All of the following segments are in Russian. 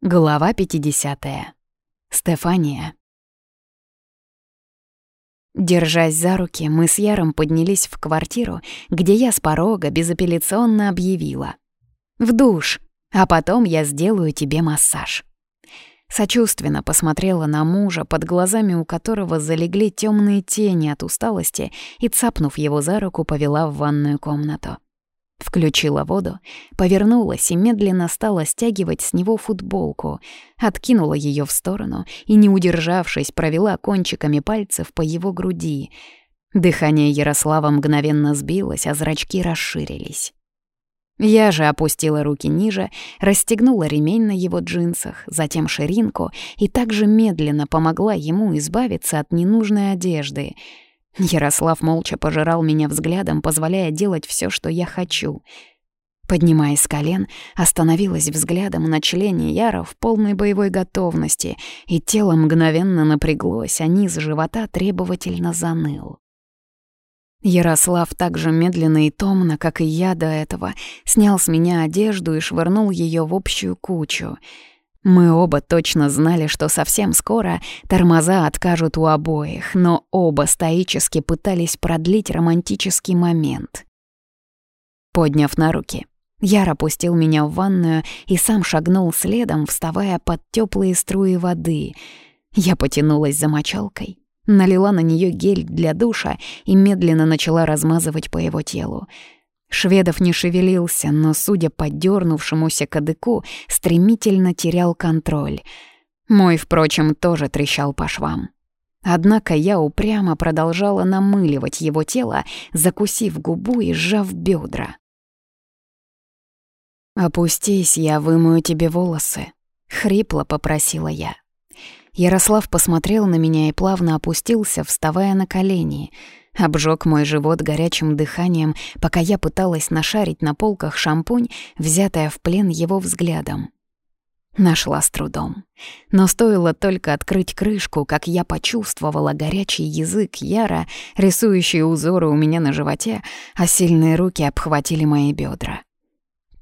Глава 50. Стефания. Держась за руки, мы с Яром поднялись в квартиру, где я с порога безапелляционно объявила. «В душ, а потом я сделаю тебе массаж». Сочувственно посмотрела на мужа, под глазами у которого залегли темные тени от усталости, и, цапнув его за руку, повела в ванную комнату. Включила воду, повернулась и медленно стала стягивать с него футболку, откинула ее в сторону и, не удержавшись, провела кончиками пальцев по его груди. Дыхание Ярослава мгновенно сбилось, а зрачки расширились. Я же опустила руки ниже, расстегнула ремень на его джинсах, затем ширинку и также медленно помогла ему избавиться от ненужной одежды — Ярослав молча пожирал меня взглядом, позволяя делать все, что я хочу. Поднимаясь с колен, остановилась взглядом на члене Яра в полной боевой готовности, и тело мгновенно напряглось, а низ живота требовательно заныл. Ярослав так же медленно и томно, как и я до этого, снял с меня одежду и швырнул ее в общую кучу — мы оба точно знали, что совсем скоро тормоза откажут у обоих, но оба стоически пытались продлить романтический момент. Подняв на руки, Яр опустил меня в ванную и сам шагнул следом, вставая под теплые струи воды. Я потянулась за мочалкой, налила на нее гель для душа и медленно начала размазывать по его телу. Шведов не шевелился, но, судя по дернувшемуся кадыку, стремительно терял контроль. Мой, впрочем, тоже трещал по швам. Однако я упрямо продолжала намыливать его тело, закусив губу и сжав бедра. «Опустись, я вымою тебе волосы», — хрипло попросила я. Ярослав посмотрел на меня и плавно опустился, вставая на колени — Обжег мой живот горячим дыханием, пока я пыталась нашарить на полках шампунь, взятая в плен его взглядом. Нашла с трудом. Но стоило только открыть крышку, как я почувствовала горячий язык Яра, рисующий узоры у меня на животе, а сильные руки обхватили мои бедра.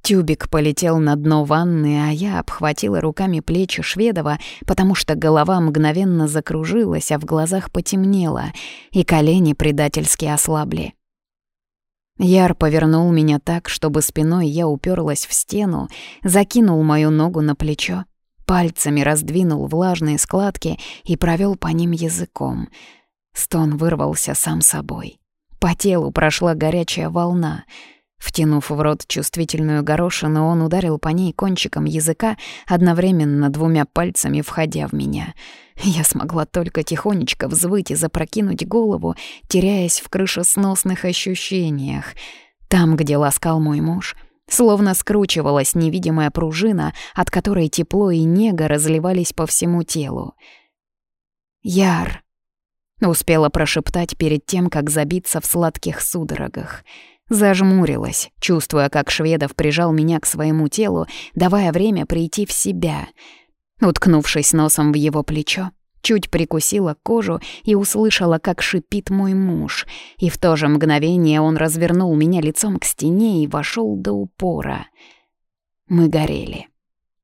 Тюбик полетел на дно ванны, а я обхватила руками плечи Шведова, потому что голова мгновенно закружилась, а в глазах потемнело, и колени предательски ослабли. Яр повернул меня так, чтобы спиной я уперлась в стену, закинул мою ногу на плечо, пальцами раздвинул влажные складки и провел по ним языком. Стон вырвался сам собой. По телу прошла горячая волна — Втянув в рот чувствительную горошину, он ударил по ней кончиком языка, одновременно двумя пальцами входя в меня. Я смогла только тихонечко взвыть и запрокинуть голову, теряясь в крышесносных ощущениях. Там, где ласкал мой муж, словно скручивалась невидимая пружина, от которой тепло и нега разливались по всему телу. «Яр!» — успела прошептать перед тем, как забиться в сладких судорогах — Зажмурилась, чувствуя, как Шведов прижал меня к своему телу, давая время прийти в себя. Уткнувшись носом в его плечо, чуть прикусила кожу и услышала, как шипит мой муж. И в то же мгновение он развернул меня лицом к стене и вошел до упора. Мы горели.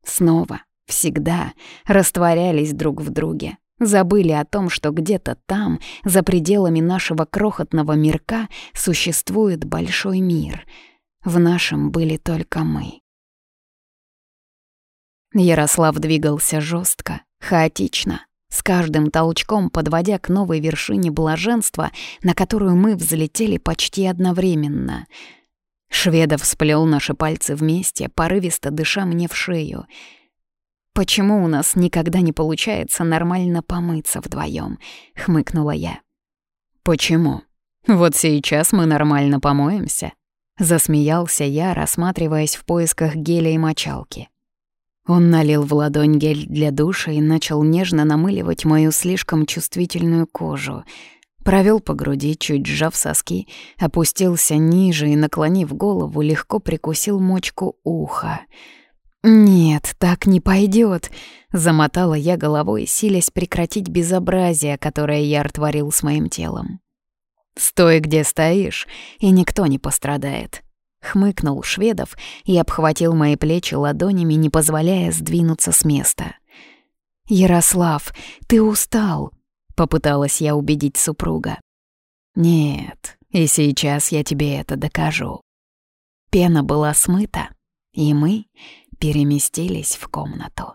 Снова, всегда, растворялись друг в друге. Забыли о том, что где-то там, за пределами нашего крохотного мирка, существует большой мир. В нашем были только мы. Ярослав двигался жестко, хаотично, с каждым толчком подводя к новой вершине блаженства, на которую мы взлетели почти одновременно. Шведов сплел наши пальцы вместе, порывисто дыша мне в шею — «Почему у нас никогда не получается нормально помыться вдвоем? хмыкнула я. «Почему? Вот сейчас мы нормально помоемся», — засмеялся я, рассматриваясь в поисках геля и мочалки. Он налил в ладонь гель для душа и начал нежно намыливать мою слишком чувствительную кожу. Провел по груди, чуть сжав соски, опустился ниже и, наклонив голову, легко прикусил мочку уха — «Нет, так не пойдет, замотала я головой, силясь прекратить безобразие, которое я творил с моим телом. «Стой, где стоишь, и никто не пострадает», — Хмыкнул Шведов и обхватил мои плечи ладонями, не позволяя сдвинуться с места. «Ярослав, ты устал!» — попыталась я убедить супруга. «Нет, и сейчас я тебе это докажу». Пена была смыта, и мы переместились в комнату.